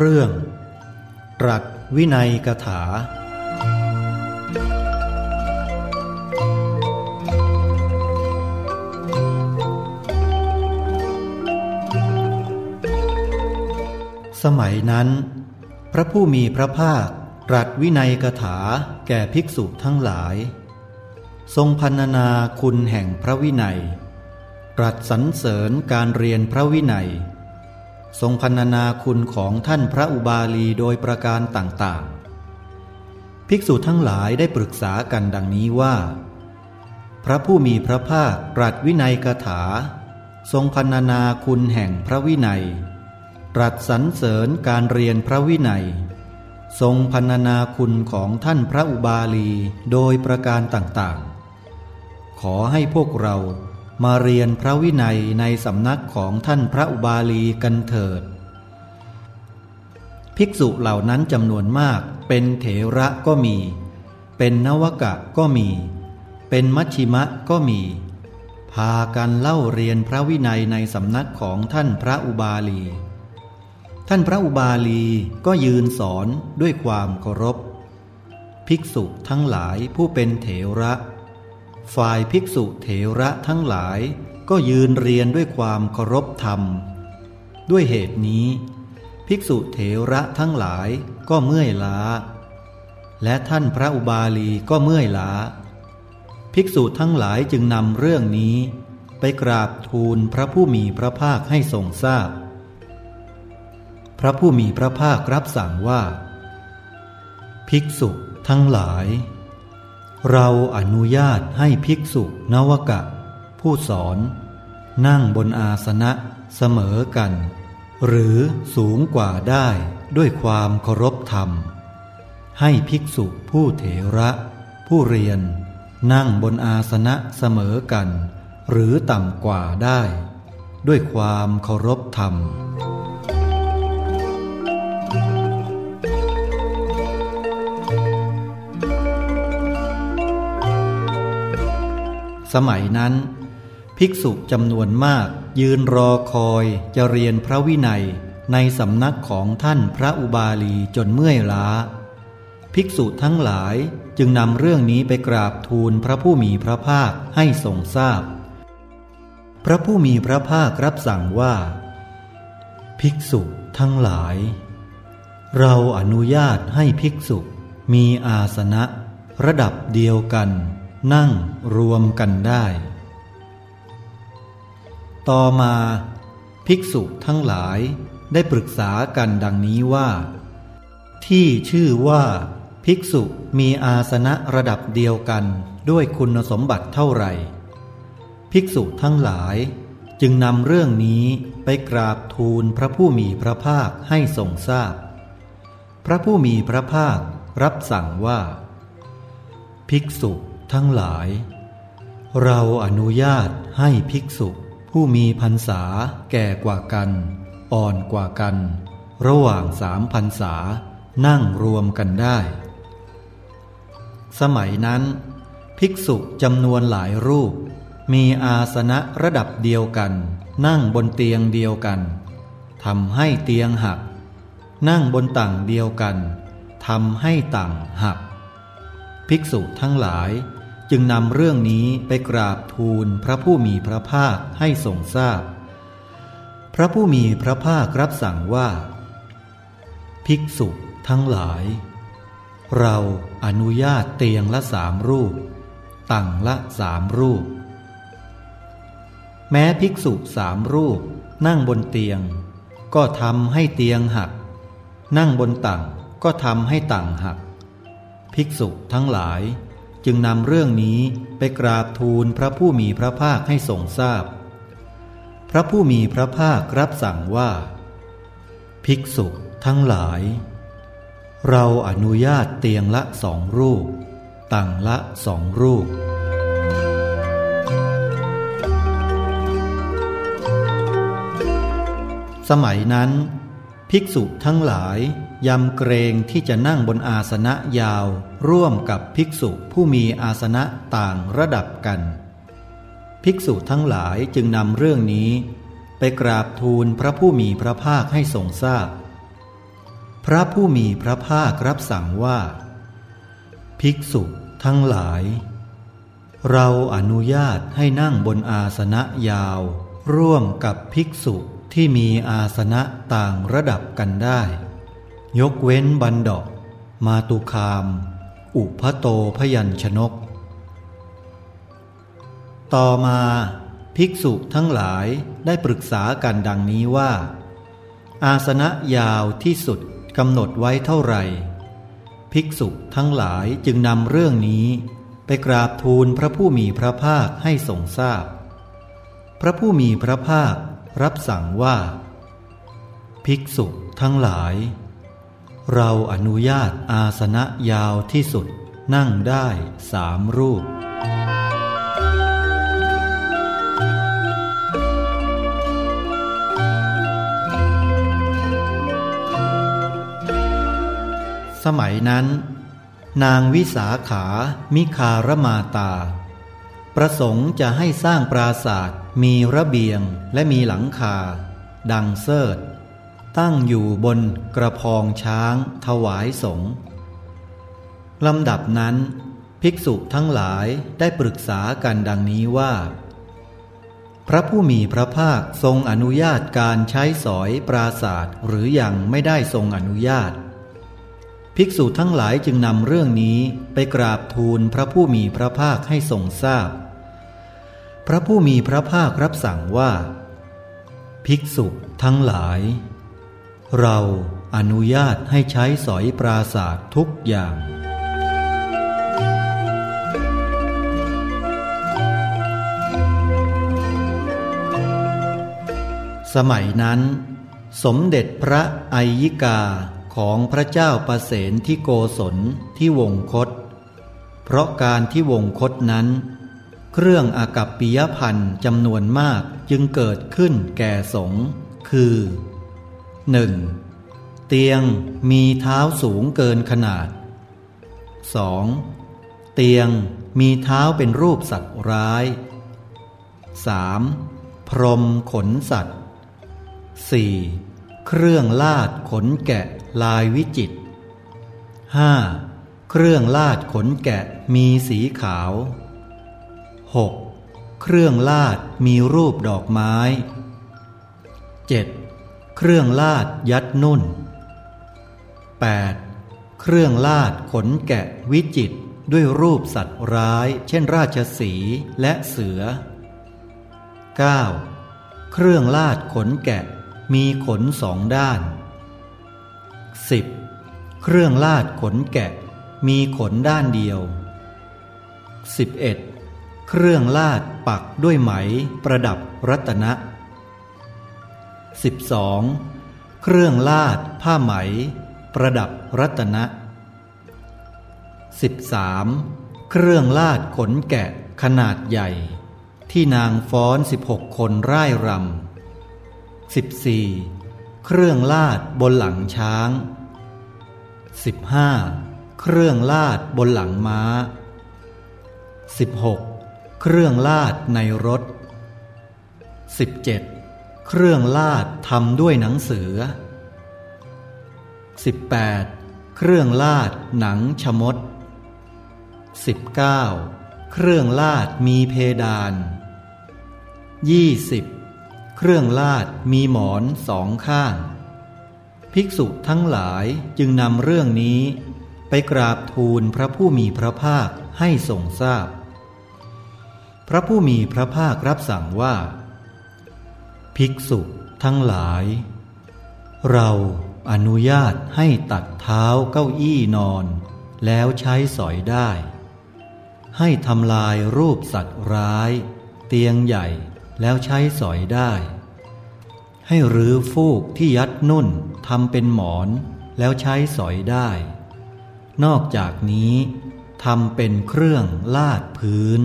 เรื่อง ตรัสวินัยกถา สมัยนั้น พระผู้มีพระภาคตรัสวินัยกถาแก่ภิกษุทั้งหลาย ทรงพันนาคุณแห่งพระวินัย ตรัสสรรเสริญการเรียนพระวินัย ทรงพันนาคุณของท่านพระอุบาลีโดยประการต่างๆ ภิกษุทั้งหลายได้ปรึกษากันดังนี้ว่า พระผู้มีพระภาคตรัสวินัยกถา ทรงพันนาคุณแห่งพระวินัย ตรัสสรรเสริญการเรียนพระวินัย ทรงพันนาคุณของท่านพระอุบาลีโดยประการต่างๆ ขอให้พวกเรา มาเรียนพระวินัยในสำนักของท่านพระอุบาลีกันเถิด ภิกษุเหล่านั้นจำนวนมากเป็นเถระก็มี เป็นนวกะก็มี เป็นมัชชิมะก็มี พากันเล่าเรียนพระวินัยในสำนักของท่านพระอุบาลี ท่านพระอุบาลีก็ยืนสอนด้วยความเคารพ ภิกษุทั้งหลายผู้เป็นเถระ ฝ่ายภิกษุเถระทั้งหลายก็ยืนเรียนด้วยความเคารพธรรม ด้วยเหตุนี้ ภิกษุเถระทั้งหลายก็เมื่อยล้า และท่านพระอุบาลีก็เมื่อยล้า ภิกษุทั้งหลายจึงนำเรื่องนี้ ไปกราบทูลพระผู้มีพระภาคให้ทรงทราบพพระผู้มีพระภาครับสั่งว่า ภิกษุทั้งหลาย เราอนุญาตให้ภิกษุนวกะ ผู้สอน นั่งบนอาสนะเสมอกัน หรือสูงกว่าได้ด้วยความเคารพธรรม ให้ภิกษุผู้เถระ ผู้เรียน นั่งบนอาสนะเสมอกัน หรือต่ำกว่าได้ ด้วยความเคารพธรรม สมัยนั้น ภิกษุจำนวนมากยืนรอคอยจะเรียนพระวินัยในสำนักของท่านพระอุบาลีจนเมื่อยล้า ภิกษุทั้งหลายจึงนำเรื่องนี้ไปกราบทูลพระผู้มีพระภาคให้ทรงทราบพพระผู้มีพระภาครับสั่งว่า ภิกษุทั้งหลาย เราอนุญาตให้ภิกษุมีอาสนะระดับเดียวกัน นั่งรวมกันได้ ต่อมาภิกษุทั้งหลายได้ปรึกษากันดังนี้ว่า ที่ชื่อว่า ภิกษุมีอาสนะระดับเดียวกันด้วยคุณสมบัติเท่าไหร่ ภิกษุทั้งหลายจึงนำเรื่องนี้ไปกราบทูลพระผู้มีพระภาคให้ทรงทราบพพระผู้มีพระภาครับสั่งว่า ภิกษุ ทั้งหลาย เราอนุญาตให้ภิกษุผู้มีพรรษาแก่กว่ากัน อ่อนกว่ากัน ระหว่างสามพรรษานั่งรวมกันได้ สมัยนั้น ภิกษุจำนวนหลายรูป มีอาสนะระดับเดียวกัน นั่งบนเตียงเดียวกันทำให้เตียงหัก นั่งบนต่างเดียวกันทำให้ต่างหัก ภิกษุทั้งหลาย จึงนำเรื่องนี้ไปกราบทูลพระผู้มีพระภาคให้ทรงทราบพพระผู้มีพระภาครับสั่งว่า ภิกษุทั้งหลาย เราอนุญาตเตียงละสามรูปตั้งละสามรูป แม้ภิกษุสามรูปนั่งบนเตียง ก็ทำให้เตียงหัก นั่งบนตังก็ทำให้ตังหัก ภิกษุทั้งหลาย จึงนำเรื่องนี้ไปกราบทูลพระผู้มีพระภาคให้ทรงทราบพพระผู้มีพระภาครับสั่งว่า ภิกษุทั้งหลาย เราอนุญาตเตียงละสองรูปต่างละสองรูปสมัยนั้น ภิกษุทั้งหลาย ยำเกรงที่จะนั่งบนอาสนะยาว ร่วมกับภิกษุผู้มีอาสนะต่างระดับกัน ภิกษุทั้งหลายจึงนำเรื่องนี้ ไปกราบทูลพระผู้มีพระภาคให้ทรงทราบพพระผู้มีพระภาครับสั่งว่า ภิกษุทั้งหลาย เราอนุญาตให้นั่งบนอาสนะยาว ร่วมกับภิกษุที่มีอาสนะต่างระดับกันได้ ยกเว้นบันดอกมาตุคาม อุพโตพยัญชนก ต่อมาภิกษุทั้งหลายได้ปรึกษากันดังนี้ว่า อาสนะยาวที่สุดกำหนดไว้เท่าไหร่ ภิกษุทั้งหลายจึงนำเรื่องนี้ ไปกราบทูลพระผู้มีพระภาคให้ทรงทราบพพระผู้มีพระภาครับสั่งว่า ภิกษุทั้งหลาย เราอนุญาตอาสนะยาวที่สุดนั่งได้สามรูป สมัยนั้น นางวิสาขามิคารมาตา ประสงค์จะให้สร้างปราศาสตร์มีระเบียงและมีหลังคา ดังเซิด ตั้งอยู่บนกระพองช้างถวายสงฆ์ลำดับนั้น ภิกษุทั้งหลายได้ปรึกษากันดังนี้ว่า พระผู้มีพระภาคทรงอนุญาตการใช้สอยปราศาสตร์หรืออยังไม่ได้ทรงอนุญาต ภิกษุทั้งหลายจึงนำเรื่องนี้ไปกราบทูลพระผู้มีพระภาคให้ทรงทราบพพระผู้มีพระภาครับสั่งว่า ภิกษุทั้งหลาย เราอนุญาตให้ใช้สอยปราศาสทุกอย่าง สมัยนั้น สมเด็จพระไอยิกาของพระเจ้าประเสนที่โกศลที่วงคต เพราะการที่วงคตนั้น เครื่องอากับปิยพันธ์จำนวนมากจึงเกิดขึ้นแก่สงคือ 1. เตียงมีเท้าสูงเกินขนาด 2. เตียงมีเท้าเป็นรูปสัตว์ร้าย 3. พรมขนสัตว์ 4. เครื่องลาดขนแกะลายวิจิต 5. เครื่องลาดขนแกะมีสีขาว 6. เครื่องลาดมีรูปดอกไม้ 7. เครื่องลาดยัดนุ่น 8. เครื่องลาดขนแกะวิจิตด้วยรูปสัตว์ร้าย เช่นราชสีและเสือ 9. เครื่องลาดขนแกะมีขนสองด้าน 10. เครื่องลาดขนแกะมีขนด้านเดียว 11. เครื่องลาดปักด้วยไหมประดับรัตนะ 12. เครื่องลาดผ้าไหม ประดับรัตนะ 13. เครื่องลาดขนแกะขนาดใหญ่ ที่นางฟ้อนสิบหกคนร่ายรำ 14. เครื่องลาดบนหลังช้าง 15. เครื่องลาดบนหลังม้า 16. เครื่องลาดในรถ 17. เครื่องลาดทำด้วยหนังเสือ 18. เครื่องลาดหนังชมด 19. เครื่องลาดมีเพดาน 20. เครื่องลาดมีหมอนสองข้าง ภิกษุทั้งหลายจึงนำเรื่องนี้ ไปกราบทูลพระผู้มีพระภาคให้ทรงทราบพพระผู้มีพระภาครับสั่งว่า ภิกษุทั้งหลาย เราอนุญาตให้ตัดเท้าเก้าอี้นอน แล้วใช้สอยได้ ให้ทำลายรูปสัตว์ร้าย เตียงใหญ่แล้วใช้สอยได้ ให้รื้อฟูกที่ยัดนุ่นทำเป็นหมอนแล้วใช้สอยได้ นอกจากนี้ทำเป็นเครื่องลาดพื้น